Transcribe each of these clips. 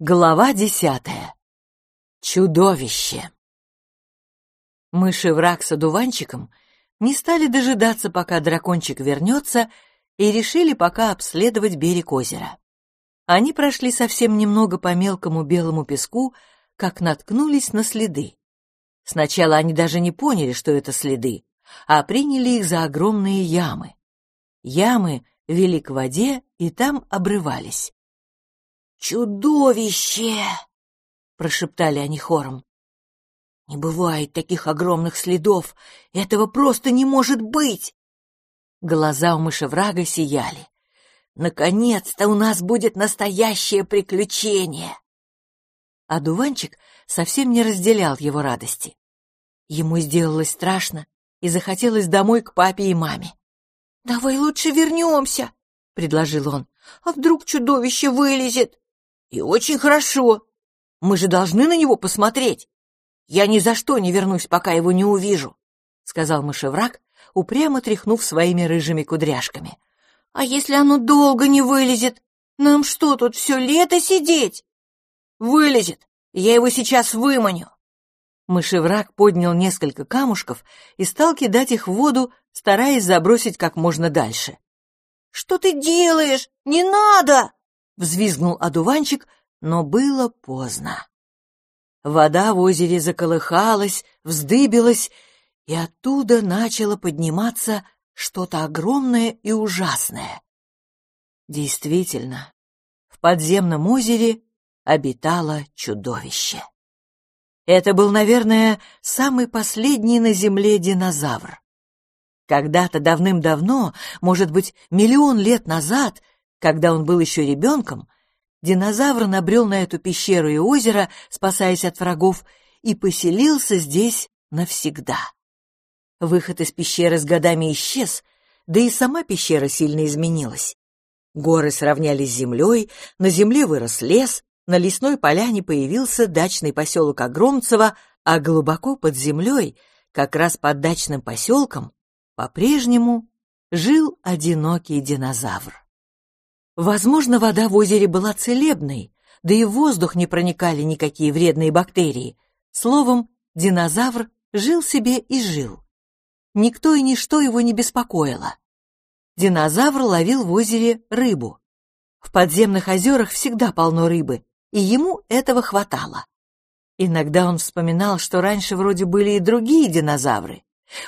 Глава десятая. Чудовище. Мыши враг с одуванчиком не стали дожидаться, пока дракончик вернется, и решили пока обследовать берег озера. Они прошли совсем немного по мелкому белому песку, как наткнулись на следы. Сначала они даже не поняли, что это следы, а приняли их за огромные ямы. Ямы вели к воде и там обрывались. «Чудовище!» — прошептали они хором. «Не бывает таких огромных следов! Этого просто не может быть!» Глаза у мышеврага сияли. «Наконец-то у нас будет настоящее приключение!» А дуванчик совсем не разделял его радости. Ему сделалось страшно и захотелось домой к папе и маме. «Давай лучше вернемся», — предложил он. «А вдруг чудовище вылезет?» И очень хорошо. Мы же должны на него посмотреть. Я ни за что не вернусь, пока его не увижу, — сказал мышевраг, упрямо тряхнув своими рыжими кудряшками. — А если оно долго не вылезет? Нам что, тут все лето сидеть? — Вылезет. Я его сейчас выманю. Мышевраг поднял несколько камушков и стал кидать их в воду, стараясь забросить как можно дальше. — Что ты делаешь? Не надо! Взвизгнул одуванчик, но было поздно. Вода в озере заколыхалась, вздыбилась, и оттуда начало подниматься что-то огромное и ужасное. Действительно, в подземном озере обитало чудовище. Это был, наверное, самый последний на Земле динозавр. Когда-то давным-давно, может быть, миллион лет назад, когда он был еще ребенком, динозавр набрел на эту пещеру и озеро, спасаясь от врагов, и поселился здесь навсегда. Выход из пещеры с годами исчез, да и сама пещера сильно изменилась. Горы сравнялись с землей, на земле вырос лес, на лесной поляне появился дачный поселок Огромцево, а глубоко под землей, как раз под дачным поселком, по-прежнему жил одинокий динозавр. Возможно, вода в озере была целебной, да и в воздух не проникали никакие вредные бактерии. Словом, динозавр жил себе и жил. Никто и ничто его не беспокоило. Динозавр ловил в озере рыбу. В подземных озерах всегда полно рыбы, и ему этого хватало. Иногда он вспоминал, что раньше вроде были и другие динозавры.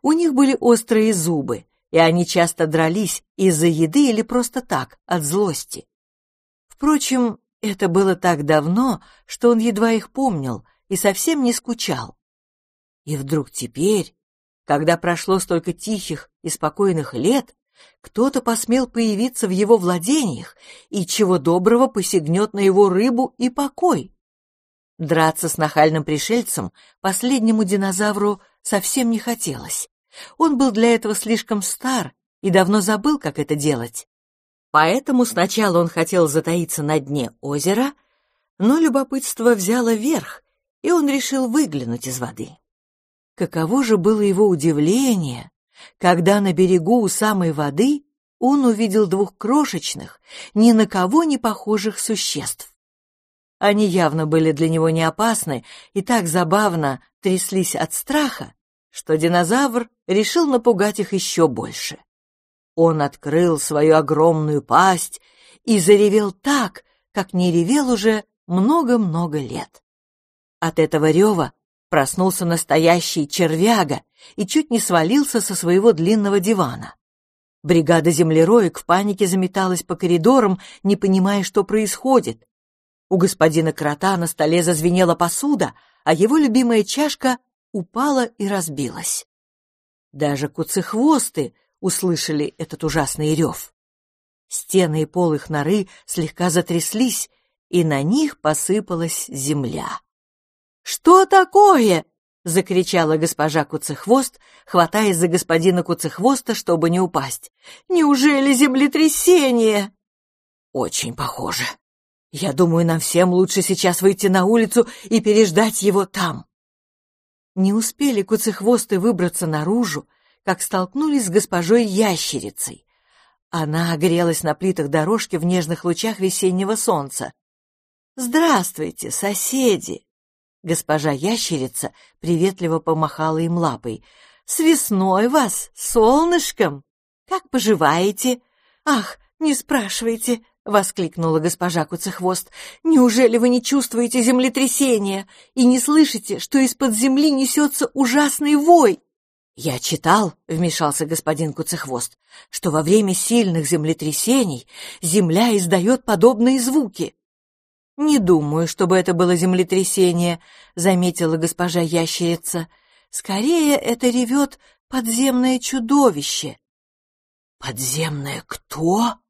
У них были острые зубы, и они часто дрались из-за еды или просто так, от злости. Впрочем, это было так давно, что он едва их помнил и совсем не скучал. И вдруг теперь, когда прошло столько тихих и спокойных лет, кто-то посмел появиться в его владениях и чего доброго посягнет на его рыбу и покой. Драться с нахальным пришельцем последнему динозавру совсем не хотелось. Он был для этого слишком стар и давно забыл, как это делать. Поэтому сначала он хотел затаиться на дне озера, но любопытство взяло верх, и он решил выглянуть из воды. Каково же было его удивление, когда на берегу у самой воды он увидел двух крошечных, ни на кого не похожих существ. Они явно были для него не опасны и так забавно тряслись от страха, что динозавр решил напугать их еще больше. Он открыл свою огромную пасть и заревел так, как не ревел уже много-много лет. От этого рева проснулся настоящий червяга и чуть не свалился со своего длинного дивана. Бригада землероек в панике заметалась по коридорам, не понимая, что происходит. У господина крота на столе зазвенела посуда, а его любимая чашка упала и разбилась. Даже куцехвосты услышали этот ужасный рев. Стены и пол их норы слегка затряслись, и на них посыпалась земля. «Что такое?» — закричала госпожа Куцехвост, хватаясь за господина Куцехвоста, чтобы не упасть. «Неужели землетрясение?» «Очень похоже. Я думаю, нам всем лучше сейчас выйти на улицу и переждать его там». Не успели куцехвосты выбраться наружу, как столкнулись с госпожой ящерицей. Она огрелась на плитах дорожки в нежных лучах весеннего солнца. «Здравствуйте, соседи!» Госпожа ящерица приветливо помахала им лапой. «С весной вас, солнышком! Как поживаете? Ах, не спрашивайте!» — воскликнула госпожа Куцехвост. «Неужели вы не чувствуете землетрясения и не слышите, что из-под земли несется ужасный вой?» «Я читал», — вмешался господин Куцехвост, «что во время сильных землетрясений земля издает подобные звуки. «Не думаю, чтобы это было землетрясение», — заметила госпожа ящерица. «Скорее это ревет подземное чудовище». «Подземное кто?» —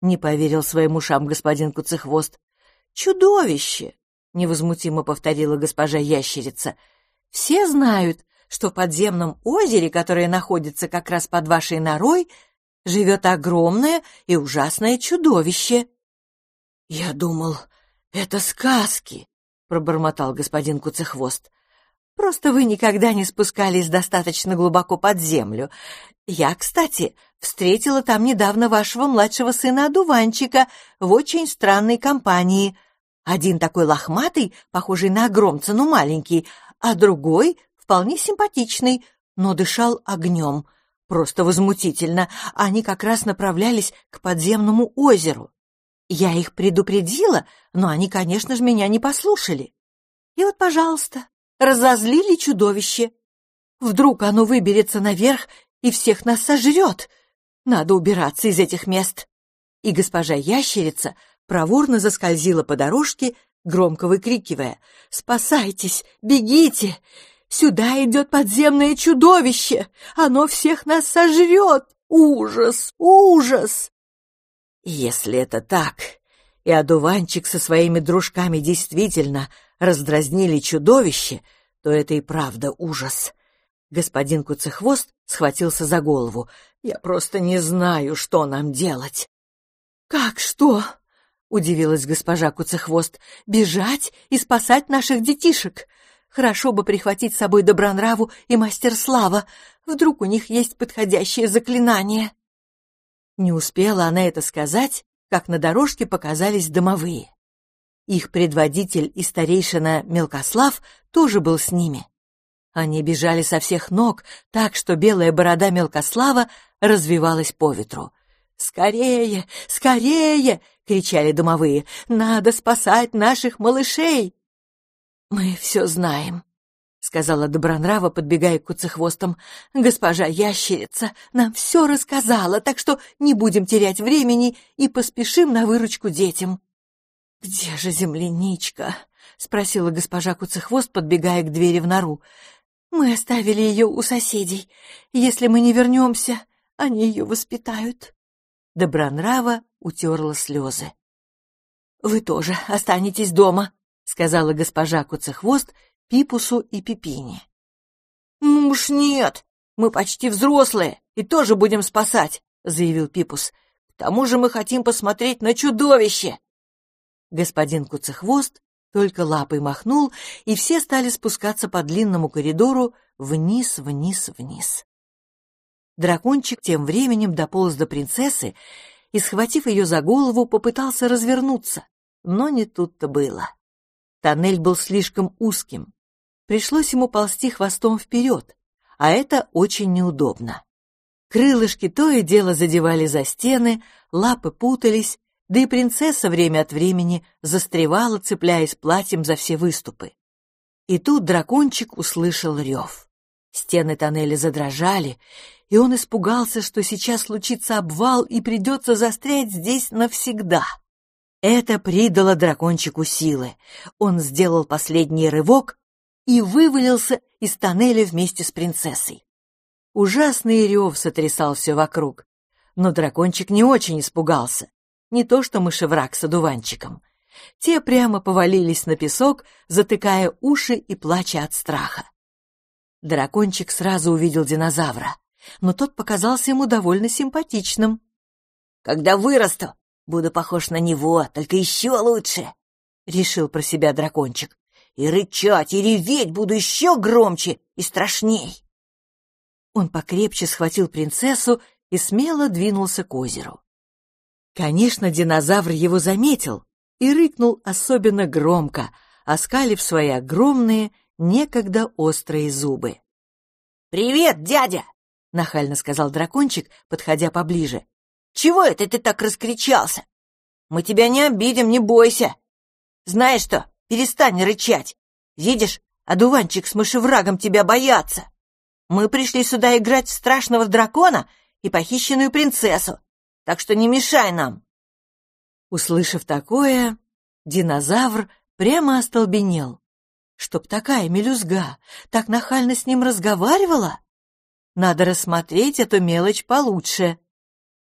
не поверил своим ушам господин Куцехвост. «Чудовище!» — невозмутимо повторила госпожа ящерица. «Все знают, что в подземном озере, которое находится как раз под вашей норой, живет огромное и ужасное чудовище». «Я думал, «Это сказки», — пробормотал господин Куцехвост. «Просто вы никогда не спускались достаточно глубоко под землю. Я, кстати, встретила там недавно вашего младшего сына Одуванчика в очень странной компании. Один такой лохматый, похожий на огромца, но маленький, а другой вполне симпатичный, но дышал огнем. Просто возмутительно. Они как раз направлялись к подземному озеру. Я их предупредила, но они, конечно же, меня не послушали. И вот, пожалуйста, разозлили чудовище. Вдруг оно выберется наверх и всех нас сожрет. Надо убираться из этих мест. И госпожа ящерица проворно заскользила по дорожке, громко выкрикивая «Спасайтесь! Бегите! Сюда идет подземное чудовище! Оно всех нас сожрет! Ужас! Ужас!» Если это так, и одуванчик со своими дружками действительно раздразнили чудовище, то это и правда ужас. Господин Куцехвост схватился за голову. «Я просто не знаю, что нам делать». «Как что?» — удивилась госпожа Куцехвост. «Бежать и спасать наших детишек. Хорошо бы прихватить с собой Добронраву и Мастер Слава. Вдруг у них есть подходящее заклинание». Не успела она это сказать, как на дорожке показались домовые. Их предводитель и старейшина Мелкослав тоже был с ними. Они бежали со всех ног, так что белая борода Мелкослава развивалась по ветру. «Скорее! Скорее!» — кричали домовые. «Надо спасать наших малышей!» «Мы все знаем», — сказала Добронрава, подбегая к куцехвостам. «Госпожа ящерица нам все рассказала, так что не будем терять времени и поспешим на выручку детям». «Где же земляничка?» — спросила госпожа Куцехвост, подбегая к двери в нору. «Мы оставили ее у соседей. Если мы не вернемся, они ее воспитают». Добронрава утерла слезы. «Вы тоже останетесь дома», — сказала госпожа Куцехвост, — Пипусу и Пипине. «Ну уж нет, мы почти взрослые и тоже будем спасать», — заявил Пипус. «К тому же мы хотим посмотреть на чудовище». Господин Куцехвост только лапой махнул, и все стали спускаться по длинному коридору вниз, вниз, вниз. Дракончик тем временем дополз до принцессы и, схватив ее за голову, попытался развернуться, но не тут-то было. Тоннель был слишком узким, пришлось ему ползти хвостом вперед, а это очень неудобно. Крылышки то и дело задевали за стены, лапы путались, да и принцесса время от времени застревала, цепляясь платьем за все выступы. И тут дракончик услышал рев. Стены тоннеля задрожали, и он испугался, что сейчас случится обвал и придется застрять здесь навсегда. Это придало дракончику силы. Он сделал последний рывок и вывалился из тоннеля вместе с принцессой. Ужасный рев сотрясал все вокруг, но дракончик не очень испугался, не то что мышевраг с одуванчиком. Те прямо повалились на песок, затыкая уши и плача от страха. Дракончик сразу увидел динозавра, но тот показался ему довольно симпатичным. «Когда вырасту, буду похож на него, только еще лучше», — решил про себя дракончик и рычать, и реветь буду еще громче и страшней. Он покрепче схватил принцессу и смело двинулся к озеру. Конечно, динозавр его заметил и рыкнул особенно громко, оскалив свои огромные, некогда острые зубы. «Привет, дядя!» — нахально сказал дракончик, подходя поближе. «Чего это ты так раскричался? Мы тебя не обидим, не бойся. Знаешь что, перестань рычать. Видишь, одуванчик с мышеврагом тебя боятся. Мы пришли сюда играть в страшного дракона и похищенную принцессу, так что не мешай нам. Услышав такое, динозавр прямо остолбенел. Чтоб такая мелюзга так нахально с ним разговаривала? Надо рассмотреть эту мелочь получше.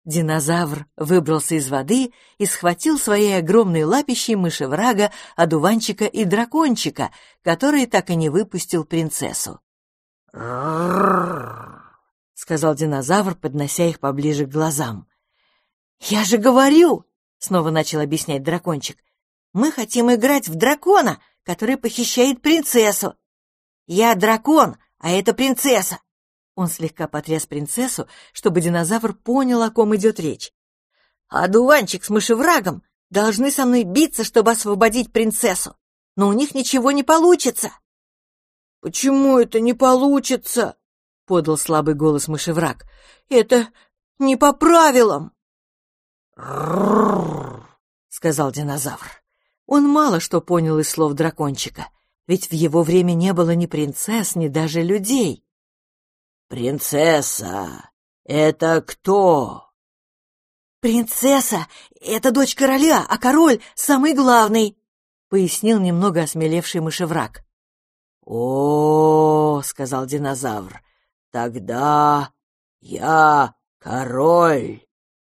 Динозавр выбрался из воды и схватил своей огромной лапищей мышеврага, одуванчика и дракончика, который так и не выпустил принцессу. сказал динозавр, поднося их поближе к глазам. «Я же говорю!» — снова начал объяснять дракончик. «Мы хотим играть в дракона, который похищает принцессу. Я дракон, а это принцесса. Он слегка потряс принцессу, чтобы динозавр понял, о ком идет речь. «А дуванчик с мышеврагом должны со мной биться, чтобы освободить принцессу, но у них ничего не получится». «Почему это не получится?» — подал слабый голос мышевраг. «Это не по правилам». Сказал динозавр. Он мало что понял из слов дракончика, ведь в его время не было ни принцесс, ни даже людей. «Принцесса, это кто?» «Принцесса — это дочь короля, а король — самый главный», — пояснил немного осмелевший мышевраг. «О, — сказал динозавр, — тогда я король,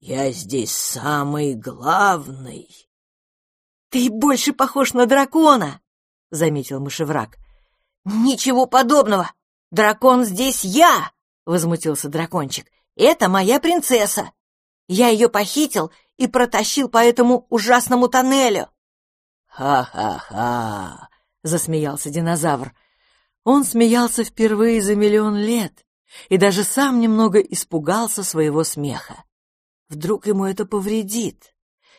я здесь самый главный». «Ты больше похож на дракона», — заметил мышевраг. «Ничего подобного! Дракон здесь я!» — возмутился дракончик. «Это моя принцесса! Я ее похитил и протащил по этому ужасному тоннелю!» «Ха-ха-ха!» — засмеялся динозавр. Он смеялся впервые за миллион лет и даже сам немного испугался своего смеха. Вдруг ему это повредит?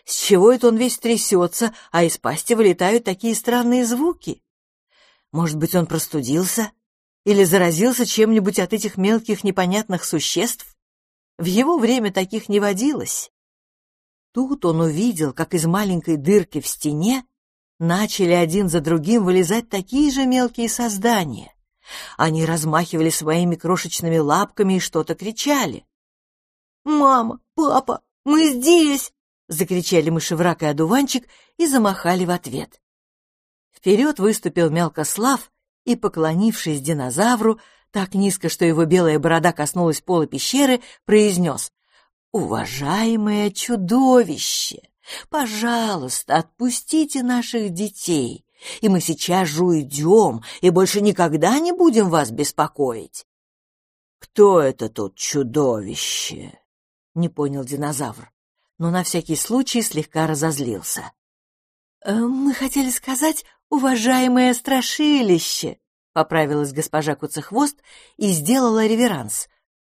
С чего это он весь трясется, а из пасти вылетают такие странные звуки? Может быть, он простудился или заразился чем-нибудь от этих мелких непонятных существ? В его время таких не водилось. Тут он увидел, как из маленькой дырки в стене начали один за другим вылезать такие же мелкие создания. Они размахивали своими крошечными лапками и что-то кричали. «Мама! Папа! Мы здесь!» — закричали мышеврак и одуванчик и замахали в ответ. Вперед выступил Мелкослав и, поклонившись динозавру, так низко, что его белая борода коснулась пола пещеры, произнес «Уважаемое чудовище, пожалуйста, отпустите наших детей, и мы сейчас же уйдем и больше никогда не будем вас беспокоить». «Кто это тут чудовище?» — не понял динозавр, но на всякий случай слегка разозлился. «Э, «Мы хотели сказать, уважаемое страшилище!» — поправилась госпожа Куцехвост и сделала реверанс.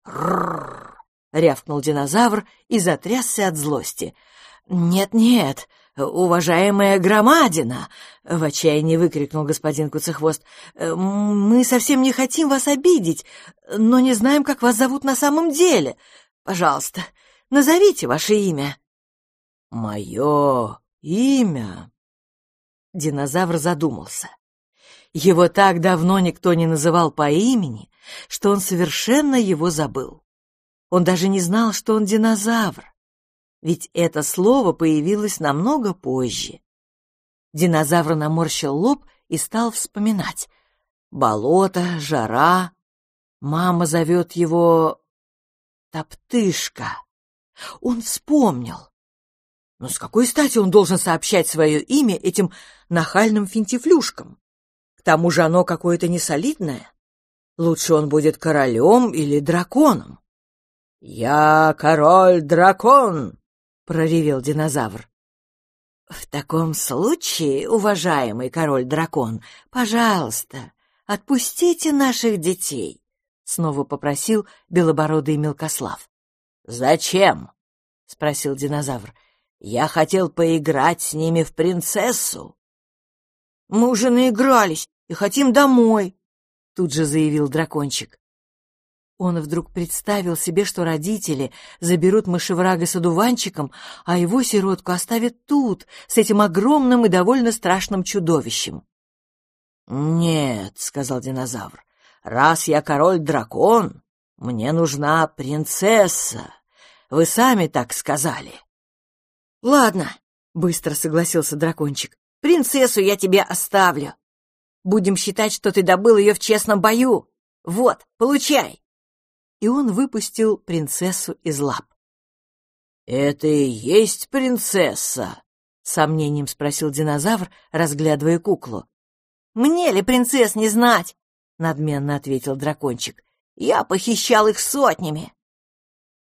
«Ррррр!» — рявкнул динозавр и затрясся от злости. «Нет-нет, уважаемая громадина!» — в отчаянии выкрикнул господин Куцехвост. «Мы совсем не хотим вас обидеть, но не знаем, как вас зовут на самом деле. Пожалуйста, назовите ваше имя». «Мое имя?» Динозавр задумался. Его так давно никто не называл по имени, что он совершенно его забыл. Он даже не знал, что он динозавр, ведь это слово появилось намного позже. Динозавр наморщил лоб и стал вспоминать. Болото, жара. Мама зовет его... Топтышка. Он вспомнил. Но с какой стати он должен сообщать свое имя этим нахальным финтифлюшкам? К тому же оно какое-то несолидное. Лучше он будет королем или драконом. — Я король-дракон! — проревел динозавр. — В таком случае, уважаемый король-дракон, пожалуйста, отпустите наших детей, — снова попросил белобородый мелкослав. — Зачем? — спросил динозавр. Я хотел поиграть с ними в принцессу». «Мы уже наигрались и хотим домой», — тут же заявил дракончик. Он вдруг представил себе, что родители заберут мышеврага с одуванчиком, а его сиротку оставят тут, с этим огромным и довольно страшным чудовищем. «Нет», — сказал динозавр, — «раз я король-дракон, мне нужна принцесса. Вы сами так сказали». «Ладно», — быстро согласился дракончик, — «принцессу я тебе оставлю. Будем считать, что ты добыл ее в честном бою. Вот, получай» и он выпустил принцессу из лап. «Это и есть принцесса?» — сомнением спросил динозавр, разглядывая куклу. «Мне ли принцесс не знать?» — надменно ответил дракончик. «Я похищал их сотнями».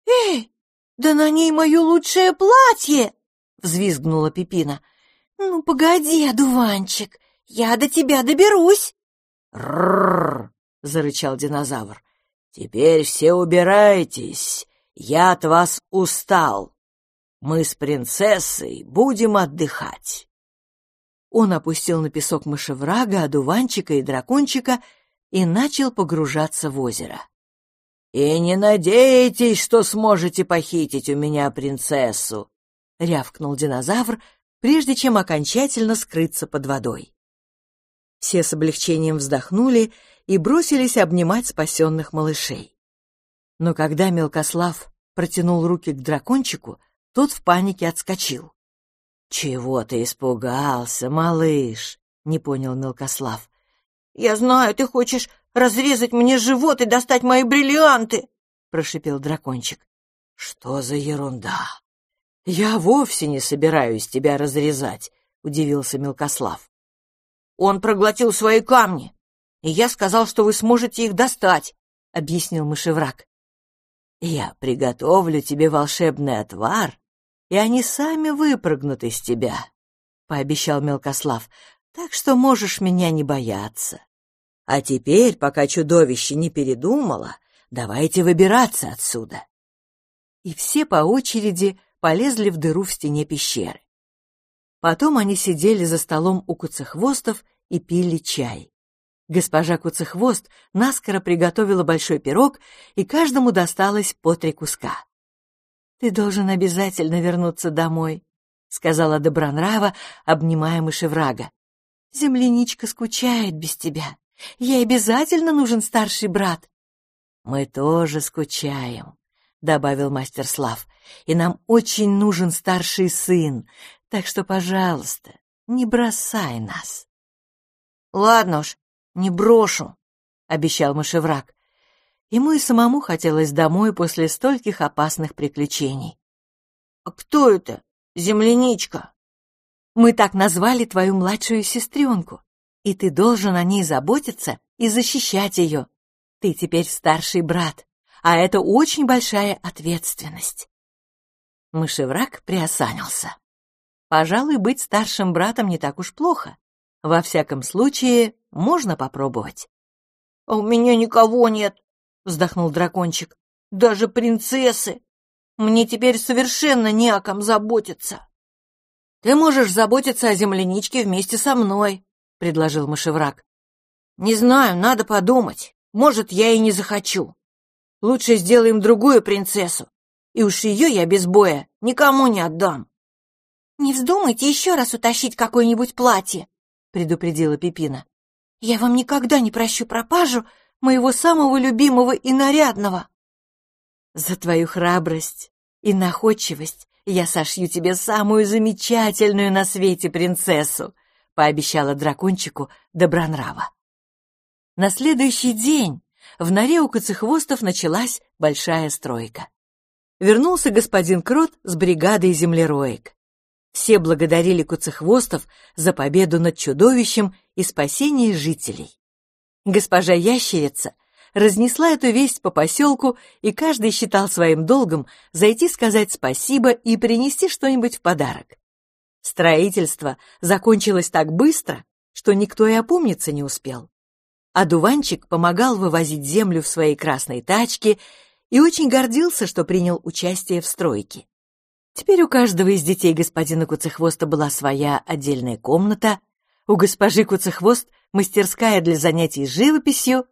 «Эй, да на ней мое лучшее платье!» — взвизгнула Пипина. «Ну, погоди, одуванчик, я до тебя доберусь!» «Ррррр!» — зарычал динозавр. «Теперь все убирайтесь, я от вас устал. Мы с принцессой будем отдыхать». Он опустил на песок мышеврага, одуванчика и дракончика и начал погружаться в озеро. «И не надейтесь, что сможете похитить у меня принцессу!» — рявкнул динозавр, прежде чем окончательно скрыться под водой. Все с облегчением вздохнули и бросились обнимать спасенных малышей. Но когда Мелкослав протянул руки к дракончику, тот в панике отскочил. «Чего ты испугался, малыш?» — не понял Мелкослав. «Я знаю, ты хочешь разрезать мне живот и достать мои бриллианты!» — прошипел дракончик. «Что за ерунда? Я вовсе не собираюсь тебя разрезать», — удивился Мелкослав. «Он проглотил свои камни и я сказал, что вы сможете их достать», — объяснил мышевраг. «Я приготовлю тебе волшебный отвар, и они сами выпрыгнут из тебя», — пообещал Мелкослав, «так что можешь меня не бояться. А теперь, пока чудовище не передумало, давайте выбираться отсюда». И все по очереди полезли в дыру в стене пещеры. Потом они сидели за столом у куцехвостов и пили чай. Госпожа Куцехвост наскоро приготовила большой пирог, и каждому досталось по три куска. «Ты должен обязательно вернуться домой», — сказала Добронрава, обнимая мышеврага. «Земляничка скучает без тебя. Ей обязательно нужен старший брат». «Мы тоже скучаем», — добавил мастер Слав, «и нам очень нужен старший сын, так что, пожалуйста, не бросай нас». «Ладно уж, «Не брошу», — обещал мышевраг. Ему и самому хотелось домой после стольких опасных приключений. «А кто это? Земляничка?» «Мы так назвали твою младшую сестренку, и ты должен о ней заботиться и защищать ее. Ты теперь старший брат, а это очень большая ответственность». Мышевраг приосанился. Пожалуй, быть старшим братом не так уж плохо. Во всяком случае, можно попробовать. — А у меня никого нет, — вздохнул дракончик. — Даже принцессы. Мне теперь совершенно не о ком заботиться. — Ты можешь заботиться о земляничке вместе со мной, — предложил мышевраг. — Не знаю, надо подумать. Может, я и не захочу. Лучше сделаем другую принцессу, и уж ее я без боя никому не отдам. — Не вздумайте еще раз утащить какое-нибудь платье, предупредила Пипина. «Я вам никогда не прощу пропажу моего самого любимого и нарядного!» «За твою храбрость и находчивость я сошью тебе самую замечательную на свете принцессу!» Пообещала дракончику Добронрава. На следующий день в норе у Коцехвостов началась большая стройка. Вернулся господин Крот с бригадой землероек. Все благодарили Куцехвостов за победу над чудовищем и спасение жителей. Госпожа Ящерица разнесла эту весть по поселку, и каждый считал своим долгом зайти сказать спасибо и принести что-нибудь в подарок. Строительство закончилось так быстро, что никто и опомниться не успел. А дуванчик помогал вывозить землю в своей красной тачке и очень гордился, что принял участие в стройке. Теперь у каждого из детей господина Куцехвоста была своя отдельная комната, у госпожи Куцехвост мастерская для занятий живописью,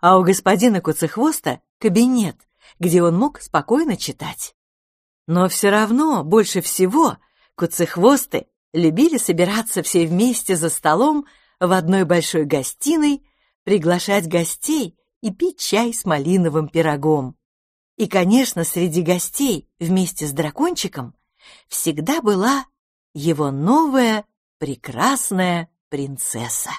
а у господина Куцехвоста кабинет, где он мог спокойно читать. Но все равно больше всего куцехвосты любили собираться все вместе за столом в одной большой гостиной, приглашать гостей и пить чай с малиновым пирогом. И, конечно, среди гостей вместе с дракончиком всегда была его новая прекрасная принцесса.